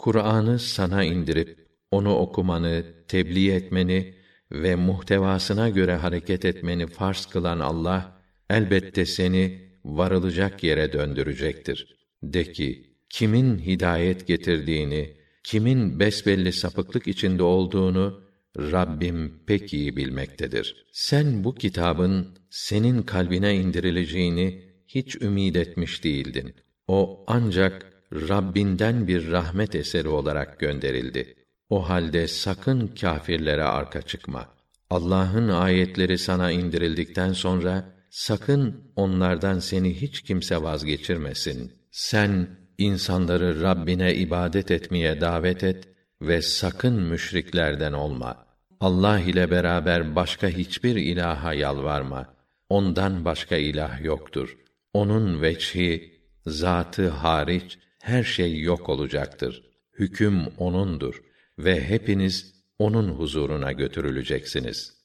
Kur'an'ı sana indirip onu okumanı, tebliğ etmeni ve muhtevasına göre hareket etmeni farz kılan Allah elbette seni varılacak yere döndürecektir. De ki, kimin hidayet getirdiğini, kimin besbelli sapıklık içinde olduğunu Rabbim pek iyi bilmektedir. Sen bu kitabın senin kalbine indirileceğini hiç ümid etmiş değildin. O ancak Rabbinden bir rahmet eseri olarak gönderildi. O halde sakın kâfirlere arka çıkma. Allah'ın ayetleri sana indirildikten sonra sakın onlardan seni hiç kimse vazgeçirmesin. Sen insanları Rabbine ibadet etmeye davet et ve sakın müşriklerden olma. Allah ile beraber başka hiçbir ilaha yalvarma. Ondan başka ilah yoktur. Onun veçhi, zatı hariç her şey yok olacaktır. Hüküm onundur ve hepiniz onun huzuruna götürüleceksiniz.''